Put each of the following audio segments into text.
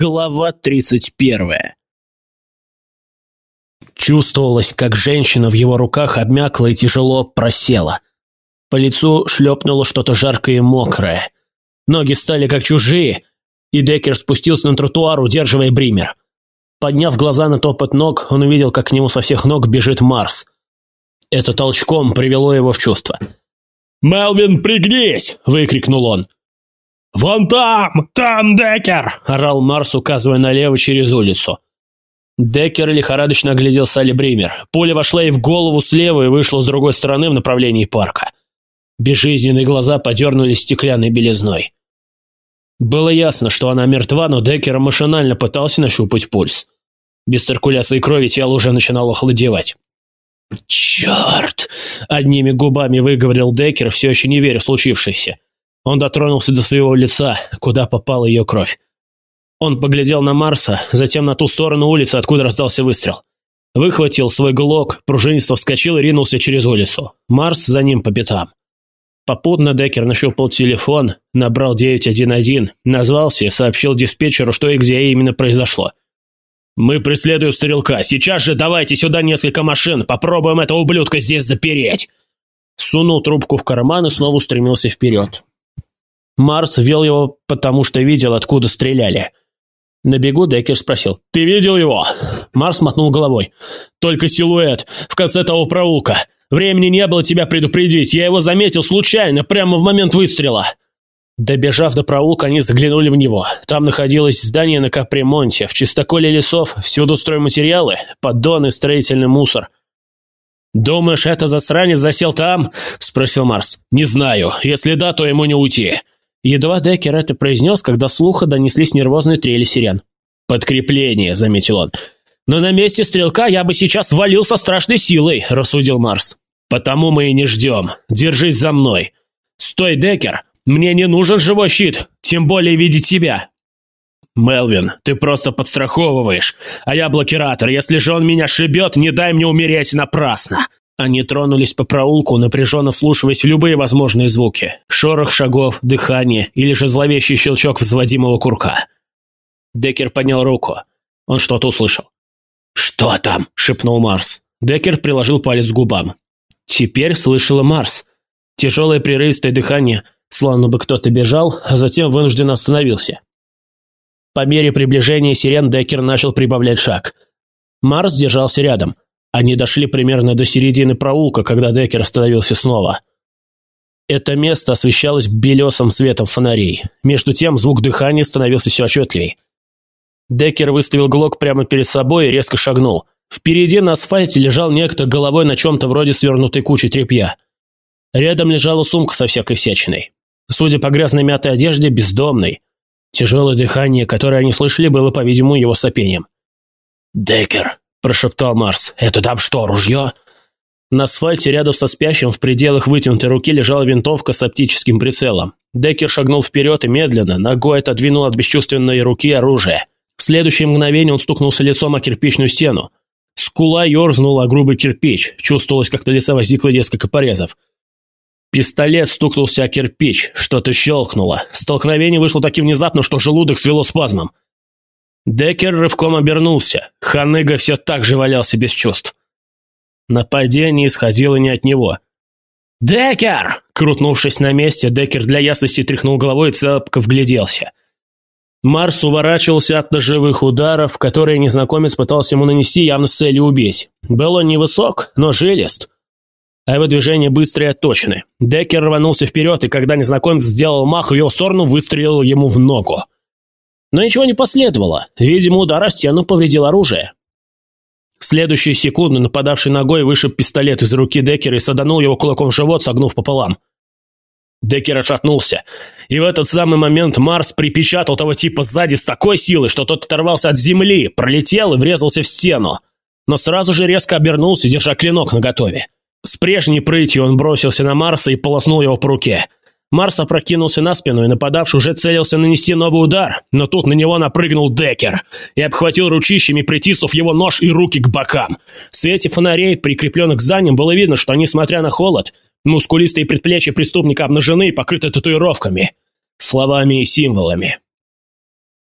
Глава 31. Чувствовалось, как женщина в его руках обмякла и тяжело просела. По лицу шлепнуло что-то жаркое и мокрое. Ноги стали как чужие, и Деккер спустился на тротуар, удерживая Бример. Подняв глаза на топот ног, он увидел, как к нему со всех ног бежит Марс. Это толчком привело его в чувство. «Мелвин, пригнись!» – выкрикнул он. «Вон там! Там Деккер!» – орал Марс, указывая налево через улицу. Деккер лихорадочно оглядел Салли Бример. Пуля вошла ей в голову слева и вышла с другой стороны в направлении парка. Безжизненные глаза подернулись стеклянной белизной. Было ясно, что она мертва, но Деккер машинально пытался нащупать пульс. Без циркуляции крови тело уже начинало холодевать. «Черт!» – одними губами выговорил Деккер, все еще не веря в случившееся. Он дотронулся до своего лица, куда попала ее кровь. Он поглядел на Марса, затем на ту сторону улицы, откуда раздался выстрел. Выхватил свой глок, пружинисто вскочил и ринулся через улицу. Марс за ним по пятам. Попутно Деккер нащупал телефон, набрал 911, назвался и сообщил диспетчеру, что и где именно произошло. «Мы преследуем стрелка. Сейчас же давайте сюда несколько машин. Попробуем этого ублюдка здесь запереть!» Сунул трубку в карман и снова устремился вперед. Марс вел его, потому что видел, откуда стреляли. На бегу Деккер спросил. «Ты видел его?» Марс мотнул головой. «Только силуэт. В конце того проулка. Времени не было тебя предупредить. Я его заметил случайно, прямо в момент выстрела». Добежав до проулка, они заглянули в него. Там находилось здание на капремонте. В чистоколе лесов всюду стройматериалы, поддоны, строительный мусор. «Думаешь, это засранец засел там?» – спросил Марс. «Не знаю. Если да, то ему не уйти». Едва Деккер это произнес, когда слуха донеслись нервозные трели сирен. «Подкрепление», — заметил он. «Но на месте стрелка я бы сейчас валил со страшной силой», — рассудил Марс. «Потому мы и не ждем. Держись за мной». «Стой, Деккер! Мне не нужен живой щит, тем более видеть тебя». «Мелвин, ты просто подстраховываешь, а я блокиратор. Если же он меня шибет, не дай мне умереть напрасно». Они тронулись по проулку, напряженно вслушиваясь в любые возможные звуки. Шорох шагов, дыхание или же зловещий щелчок взводимого курка. Деккер поднял руку. Он что-то услышал. «Что там?» – шепнул Марс. Деккер приложил палец к губам. Теперь слышала Марс. Тяжелое прерывистое дыхание, словно бы кто-то бежал, а затем вынужденно остановился. По мере приближения сирен Деккер начал прибавлять шаг. Марс держался рядом – они дошли примерно до середины проулка, когда Деккер остановился снова. Это место освещалось белесым светом фонарей. Между тем звук дыхания становился все отчетливее. Деккер выставил глок прямо перед собой и резко шагнул. Впереди на асфальте лежал некто головой на чем-то вроде свернутой кучи тряпья. Рядом лежала сумка со всякой всячиной. Судя по грязной мятой одежде, бездомный. Тяжелое дыхание, которое они слышали, было, по-видимому, его сопением. «Деккер», – прошептал Марс. «Это там что, ружье?» На асфальте рядом со спящим в пределах вытянутой руки лежала винтовка с оптическим прицелом. Деккер шагнул вперед и медленно, ногой отодвинул от бесчувственной руки оружие. В следующее мгновение он стукнулся лицом о кирпичную стену. Скула ерзнула о грубый кирпич. Чувствовалось, как на лице возникло несколько порезов. Пистолет стукнулся о кирпич. Что-то щелкнуло. Столкновение вышло таким внезапно, что желудок свело спазмом. Деккер рывком обернулся. Ханыга все так же валялся без чувств. Нападение исходило не от него. «Деккер!» Крутнувшись на месте, Деккер для ясности тряхнул головой и цепко вгляделся. Марс уворачивался от ножевых ударов, которые незнакомец пытался ему нанести явно с целью убить. Был он невысок, но жилист. А его движения быстрые и отточены. Деккер рванулся вперед, и когда незнакомец сделал мах в его сторону, выстрелил ему в ногу. Но ничего не последовало. Видимо, удар о стену повредил оружие. В следующую секунду нападавший ногой вышиб пистолет из руки Деккера и саданул его кулаком в живот, согнув пополам. Деккер отшатнулся. И в этот самый момент Марс припечатал того типа сзади с такой силой, что тот оторвался от земли, пролетел и врезался в стену. Но сразу же резко обернулся, держа клинок наготове. С прежней прытью он бросился на Марса и полоснул его по руке. Марс опрокинулся на спину, и нападавший уже целился нанести новый удар, но тут на него напрыгнул Деккер и обхватил ручищами, притиснув его нож и руки к бокам. В свете фонарей, прикрепленных к зданиям, было видно, что, несмотря на холод, мускулистые предплечья преступника обнажены и покрыты татуировками, словами и символами.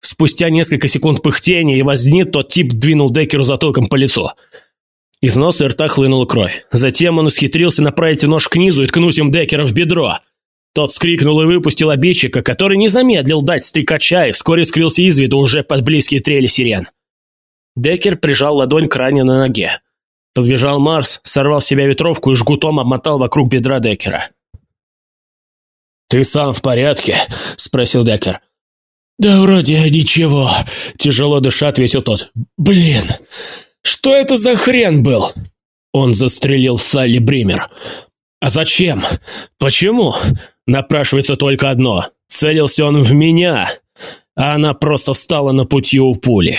Спустя несколько секунд пыхтения и возни тот тип двинул Деккеру затылком по лицу. Из носа и рта хлынула кровь. Затем он исхитрился направить нож к низу и ткнуть им Деккера в бедро. Тот вскрикнул и выпустил обидчика, который не замедлил дать стрекача и вскоре скрылся из виду уже под близкие трели сирен. Деккер прижал ладонь к ране на ноге. Подбежал Марс, сорвал с себя ветровку и жгутом обмотал вокруг бедра Деккера. «Ты сам в порядке?» – спросил Деккер. «Да вроде ничего», – тяжело дыша ответил тот. «Блин, что это за хрен был?» Он застрелил Салли Бример. «А зачем? Почему?» Напрашивается только одно. Целился он в меня, а она просто встала на пути у пули.